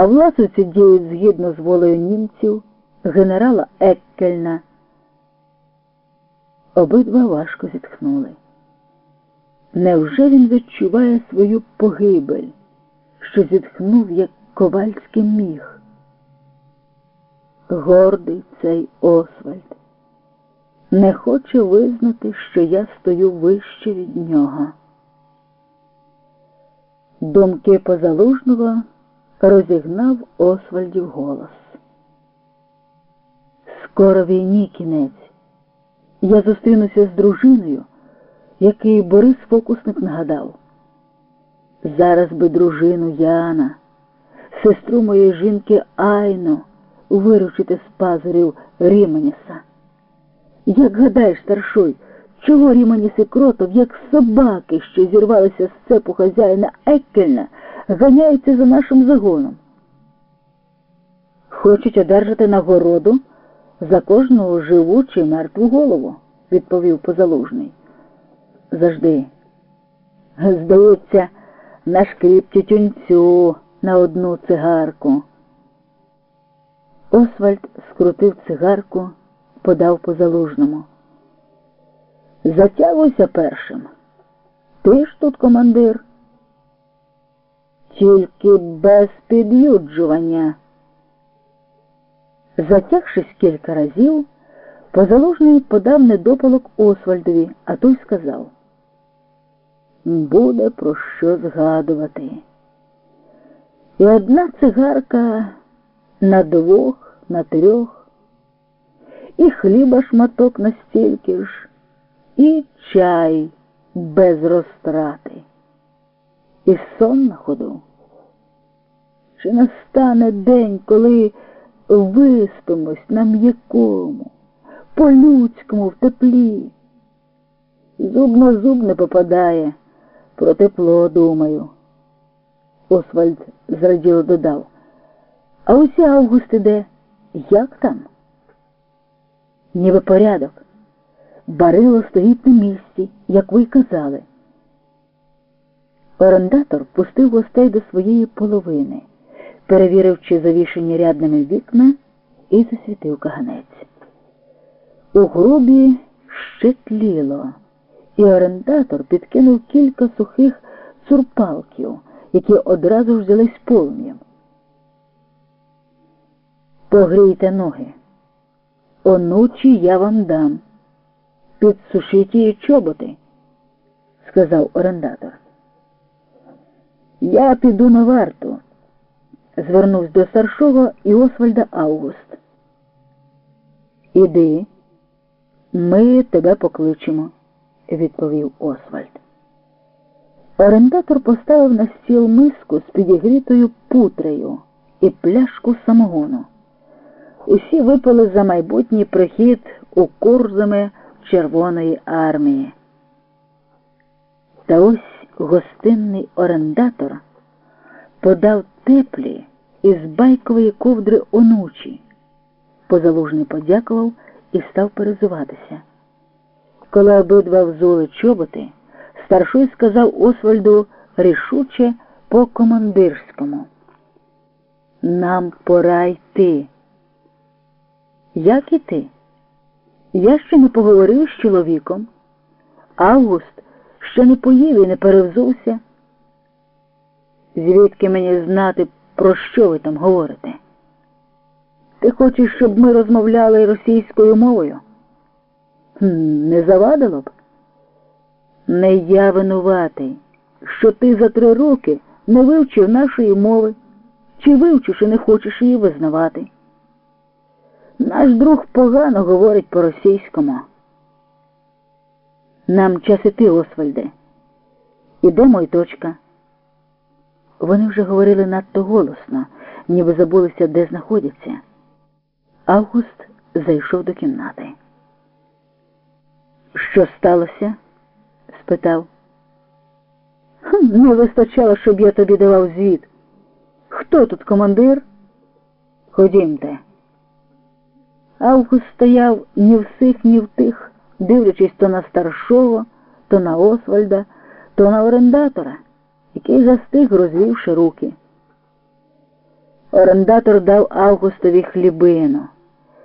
а власовці діють згідно з волею німців, генерала Еккельна. Обидва важко зітхнули. Невже він відчуває свою погибель, що зітхнув, як ковальський міг? Гордий цей Освальд не хоче визнати, що я стою вище від нього. Думки позалужного розігнав Освальдів голос. Скоро війні кінець. Я зустрінуся з дружиною, який Борис Фокусник нагадав. Зараз би дружину Яна, сестру моєї жінки Айну виручити з пазурів Ріменіса. Як гадаєш, старшой, чого Ріменіс і кротов, як собаки, що зірвалися з цепу хазяїна Еккельна, ганяються за нашим загоном? Хочуть одержати нагороду за кожну живу чи мертву голову, відповів позалужний. Завжди. Здається, наш кріп тютюнцю на одну цигарку. Освальд скрутив цигарку, подав позалужному. Затягуйся першим. Ти ж тут командир. Тільки без під'юджування. Затягшись кілька разів, позалужний подав недопалок Освальдові, а той сказав буде про що згадувати. І одна цигарка на двох, на трьох, і хліба шматок настільки ж, і чай без розтрати, і сон на ходу. Чи настане день, коли виспимось на м'якому, по-людському в теплі? Зуб на зуб не попадає. Про тепло думаю. Освальд зраділо додав. А ось Август іде. Як там? Ніби порядок. Барило стоїть на місці, як ви й казали. Орендатор пустив гостей до своєї половини, перевірив, чи завішені рядними вікна, і засвітив каганець. У грубі ще тліло і орендатор підкинув кілька сухих цурпалків, які одразу ж взялись полум'ям. Погрійте ноги. Онучі я вам дам. Підсушіть її чоботи, сказав орендатор. Я піду на варту, звернувся до старшого і Освальда Август. Іди, ми тебе покличемо відповів Освальд. Орендатор поставив на стіл миску з підігрітою путрею і пляшку самогону. Усі випили за майбутній прихід у курзами Червоної армії. Та ось гостинний орендатор подав теплі із байкової ковдри онучі. Позалужний подякував і став перезуватися. Коли обидва взули чоботи, старший сказав Освальду рішуче по командирському. Нам пора йти. Як іти? Я ще не поговорив з чоловіком. Август ще не поїв і не перевзувся. Звідки мені знати, про що ви там говорите? Ти хочеш, щоб ми розмовляли російською мовою? Не завадило б? Не я винуватий, що ти за три роки не вивчив нашої мови, чи вивчиш і не хочеш її визнавати. Наш друг погано говорить по-російському. Нам час іти, Освальде. Ідемо й точка. Вони вже говорили надто голосно, ніби забулися, де знаходяться. Август зайшов до кімнати. Що сталося? спитав. Не вистачало, щоб я тобі давав звіт. Хто тут командир? Ходімте. Август стояв ні в сих, ні в тих, дивлячись то на старшого, то на Освальда, то на орендатора, який застиг, розвівши руки. орендатор дав Августові хлібину.